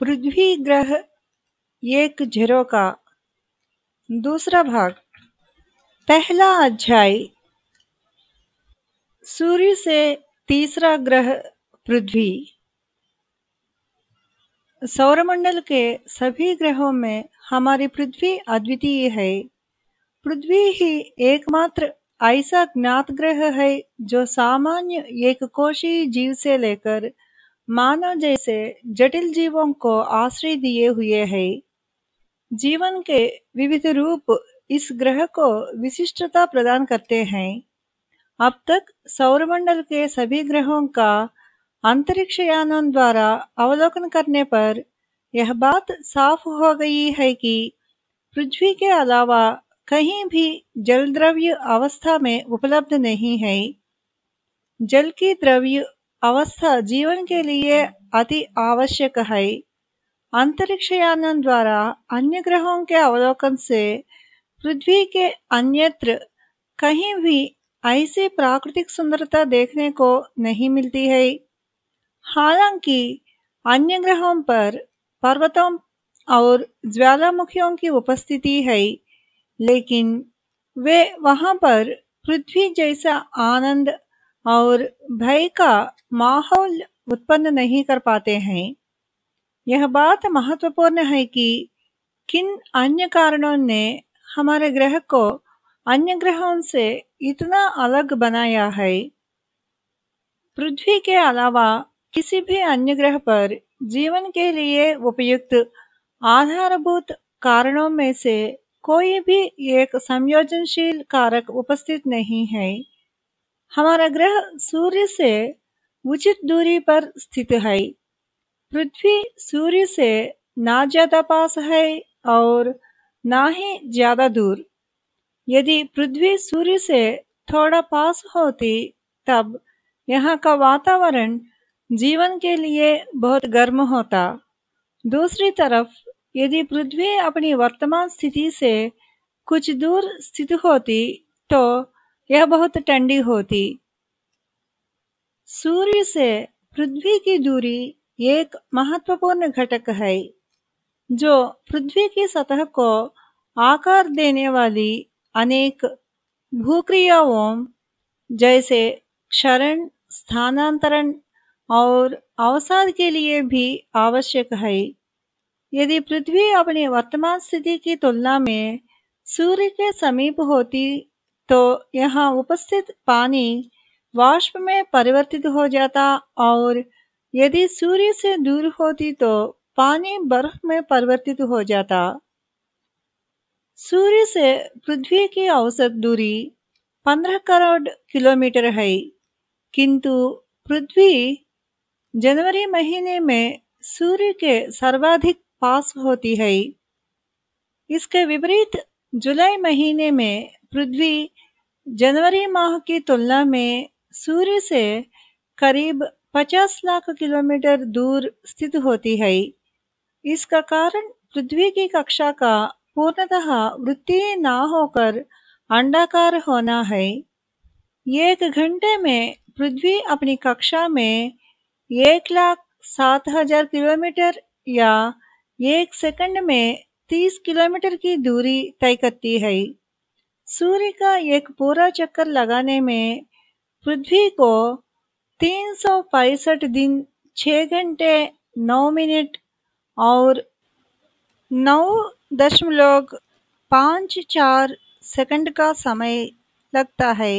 पृथ्वी ग्रह एक झरोका दूसरा भाग। पहला अध्याय। सूर्य से तीसरा ग्रह पृथ्वी। सौरमंडल के सभी ग्रहों में हमारी पृथ्वी अद्वितीय है। पृथ्वी ही एकमात्र ऐसा ज्ञात ग्रह है जो सामान्य एक कोशी जीव से लेकर मानव जैसे जटिल जीवों को आश्रय दिए हुए है। जीवन के विविध रूप इस ग्रह को विशिष्टता प्रदान करते हैं। अब तक सौरमंडल के सभी ग्रहों का अंतरिक्ष यानों द्वारा अवलोकन करने पर यह बात साफ़ हो गई है कि पृथ्वी के अलावा कहीं भी जल द्रव्य अवस्था में उपलब्ध नहीं है। जल की द्रव्य अवस्था जीवन के लिए अति आवश्यक है। अंतरिक्ष यान द्वारा अन्य ग्रहों के अवलोकन से पृथ्वी के अन्यत्र कहीं भी ऐसी प्राकृतिक सुंदरता देखने को नहीं मिलती है। हालाँकि अन्य ग्रहों पर पर्वतों और ज्वालामुखियों की उपस्थिति है, लेकिन वे वहाँ पर पृथ्वी जैसा आनंद और भय का माहौल उत्पन्न नहीं कर पाते हैं। यह बात महत्वपूर्ण है कि किन अन्य कारणों ने हमारे ग्रह को अन्य ग्रहों से इतना अलग बनाया है। पृथ्वी के अलावा किसी भी अन्य ग्रह पर जीवन के लिए उपयुक्त आधारभूत कारणों में से कोई भी एक संयोजनशील कारक उपस्थित नहीं है। हमारा ग्रह सूर्य से उचित दूरी पर स्थित है। पृथ्वी सूर्य से ना ज़्यादा पास है और ना ही ज़्यादा दूर। यदि पृथ्वी सूर्य से थोड़ा पास होती, तब यहाँ का वातावरण जीवन के लिए बहुत गर्म होता। दूसरी तरफ़, यदि पृथ्वी अपनी वर्तमान स्थिति से कुछ दूर स्थित होती तो यह बहुत ठंडी होती। सूर्य से पृथ्वी की दूरी एक महत्वपूर्ण घटक है, जो पृथ्वी की सतह को आकार देने वाली अनेक भूक्रियाओं जैसे क्षरण, स्थानांतरण और अवसाद के लिए भी आवश्यक है। यदि पृथ्वी अपनी वर्तमान स्थिति की तुलना में सूर्य के समीप होती तो यहाँ उपस्थित पानी वाष्प में परिवर्तित हो जाता और यदि सूर्य से दूर होती तो पानी बर्फ़ में परिवर्तित हो जाता। सूर्य से पृथ्वी की औसत दूरी 15 करोड़ किलोमीटर है, किंतु पृथ्वी जनवरी महीने में सूर्य के सर्वाधिक पास होती है। इसके विपरीत जुलाई महीने में पृथ्वी जनवरी माह की तुलना में सूर्य से करीब 50 लाख किलोमीटर दूर स्थित होती है। इसका कारण पृथ्वी की कक्षा का पूर्णतः वृत्तीय न होकर अंडाकार होना है। एक घंटे में पृथ्वी अपनी कक्षा में एक लाख सात हज़ार किलोमीटर या एक सेकंड में तीस किलोमीटर की दूरी तय करती है। सूर्य का एक पूरा चक्कर लगाने में पृथ्वी को तीन सौ पैंसठ दिन छः घंटे, नौ मिनट और नौ दशमलव पाँच चार सेकंड का समय लगता है।